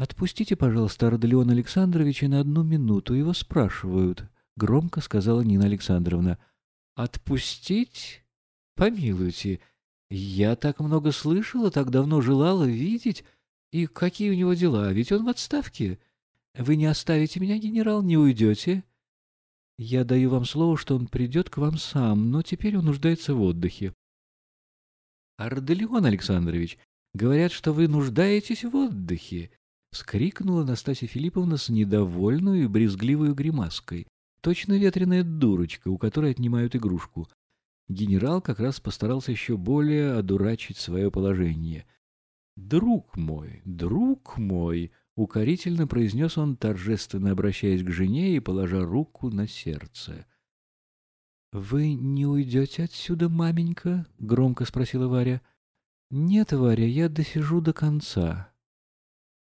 «Отпустите, пожалуйста, Арделеона Александровича на одну минуту, его спрашивают», — громко сказала Нина Александровна. «Отпустить? Помилуйте, я так много слышала, так давно желала видеть. И какие у него дела, ведь он в отставке. Вы не оставите меня, генерал, не уйдете?» «Я даю вам слово, что он придет к вам сам, но теперь он нуждается в отдыхе». «Арделеон Александрович, говорят, что вы нуждаетесь в отдыхе», — вскрикнула Настасья Филипповна с недовольной и брезгливой гримаской. Точно ветреная дурочка, у которой отнимают игрушку. Генерал как раз постарался еще более одурачить свое положение. «Друг мой, друг мой!» — укорительно произнес он, торжественно обращаясь к жене и положа руку на сердце. «Вы не уйдете отсюда, маменька?» — громко спросила Варя. «Нет, Варя, я досижу до конца».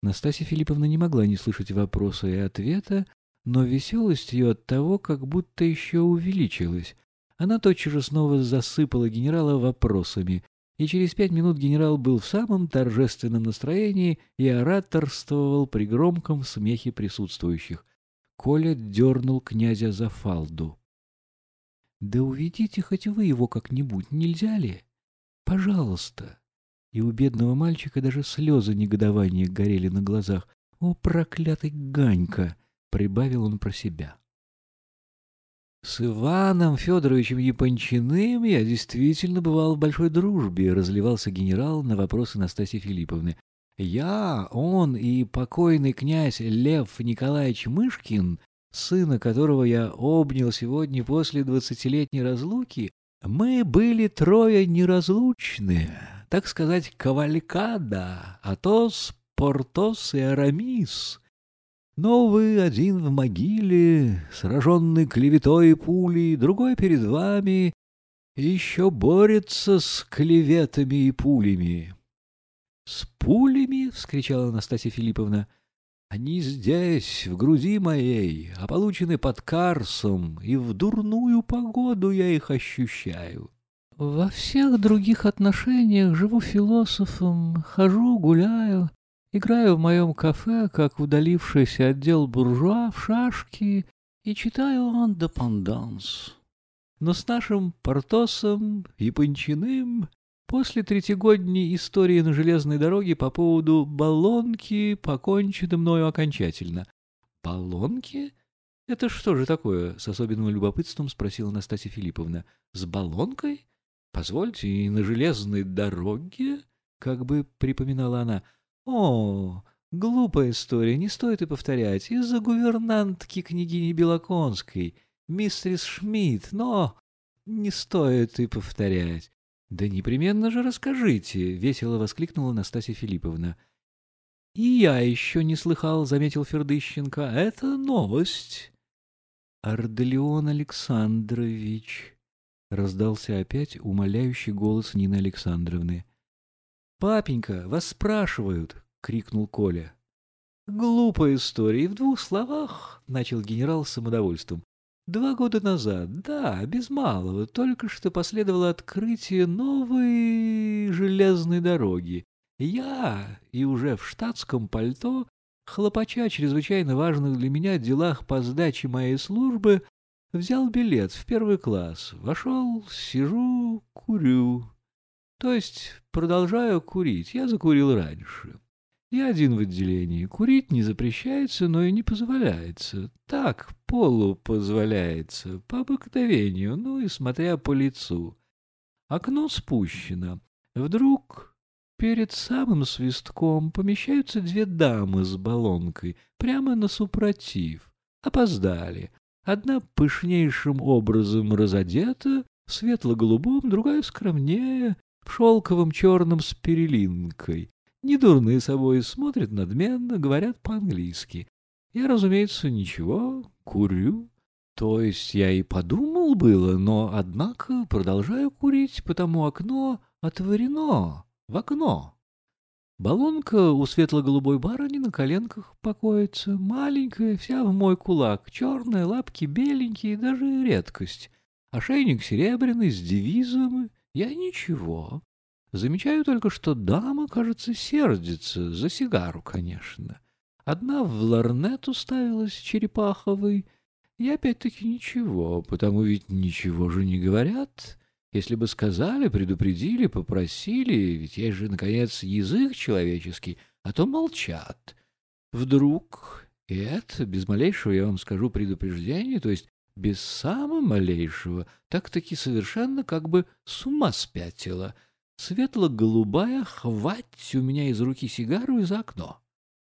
Настасья Филипповна не могла не слышать вопроса и ответа, но веселость ее от того как будто еще увеличилась. Она тотчас же снова засыпала генерала вопросами, и через пять минут генерал был в самом торжественном настроении и ораторствовал при громком смехе присутствующих. Коля дернул князя за фалду. — Да уведите хоть вы его как-нибудь, нельзя ли? Пожалуйста и у бедного мальчика даже слезы негодования горели на глазах. «О, проклятый Ганька!» — прибавил он про себя. «С Иваном Федоровичем Япончиным я действительно бывал в большой дружбе», — разливался генерал на вопросы Настасьи Филипповны. «Я, он и покойный князь Лев Николаевич Мышкин, сына которого я обнял сегодня после двадцатилетней разлуки, мы были трое неразлучные» так сказать, кавалькада, Атос, Портос и Арамис. Но вы один в могиле, сраженный клеветой и пулей, другой перед вами, еще борется с клеветами и пулями. — С пулями? — вскричала Анастасия Филипповна. — Они здесь, в груди моей, а получены под Карсом, и в дурную погоду я их ощущаю. — во всех других отношениях живу философом, хожу, гуляю, играю в моем кафе, как удалившийся отдел буржуа в шашки и читаю «Андепенданс». Но с нашим Портосом и Панчиным после третьегодней истории на железной дороге по поводу баллонки покончено мною окончательно. «Баллонки? Это что же такое?» — с особенным любопытством спросила Настасья Филипповна. «С баллонкой?» Позвольте, и на железной дороге, как бы припоминала она. О, глупая история, не стоит и повторять. Из-за гувернантки княгини Белоконской, мистерис Шмидт, но не стоит и повторять. Да непременно же расскажите, весело воскликнула Настасья Филипповна. И я еще не слыхал, заметил Фердыщенко. Это новость. Арделеон Александрович — раздался опять умоляющий голос Нины Александровны. «Папенька, вас спрашивают!» — крикнул Коля. «Глупая история, и в двух словах», — начал генерал с самодовольством. «Два года назад, да, без малого, только что последовало открытие новой железной дороги. Я, и уже в штатском пальто, хлопача чрезвычайно важных для меня делах по сдаче моей службы, Взял билет в первый класс, вошел, сижу, курю. То есть продолжаю курить, я закурил раньше. Я один в отделении. Курить не запрещается, но и не позволяется. Так, полу позволяется, по обыкновению, ну и смотря по лицу. Окно спущено. Вдруг перед самым свистком помещаются две дамы с баллонкой, прямо на супротив. Опоздали. Одна пышнейшим образом разодета, светло-голубом, другая скромнее, в шелковом черном с перелинкой. Недурные собой смотрят надменно, говорят по-английски. Я, разумеется, ничего, курю. То есть я и подумал было, но, однако, продолжаю курить, потому окно отворено в окно. Баллонка у светло-голубой барыни на коленках покоится, маленькая, вся в мой кулак, черные лапки беленькие, даже редкость. Ошейник серебряный, с девизом. Я ничего. Замечаю только, что дама, кажется, сердится, за сигару, конечно. Одна в ларнет уставилась черепаховый. И опять-таки ничего, потому ведь ничего же не говорят. Если бы сказали, предупредили, попросили, ведь есть же, наконец, язык человеческий, а то молчат. Вдруг это, без малейшего, я вам скажу, предупреждения, то есть без самого малейшего, так-таки совершенно как бы с ума спятила. Светло-голубая, хвать у меня из руки сигару из окно.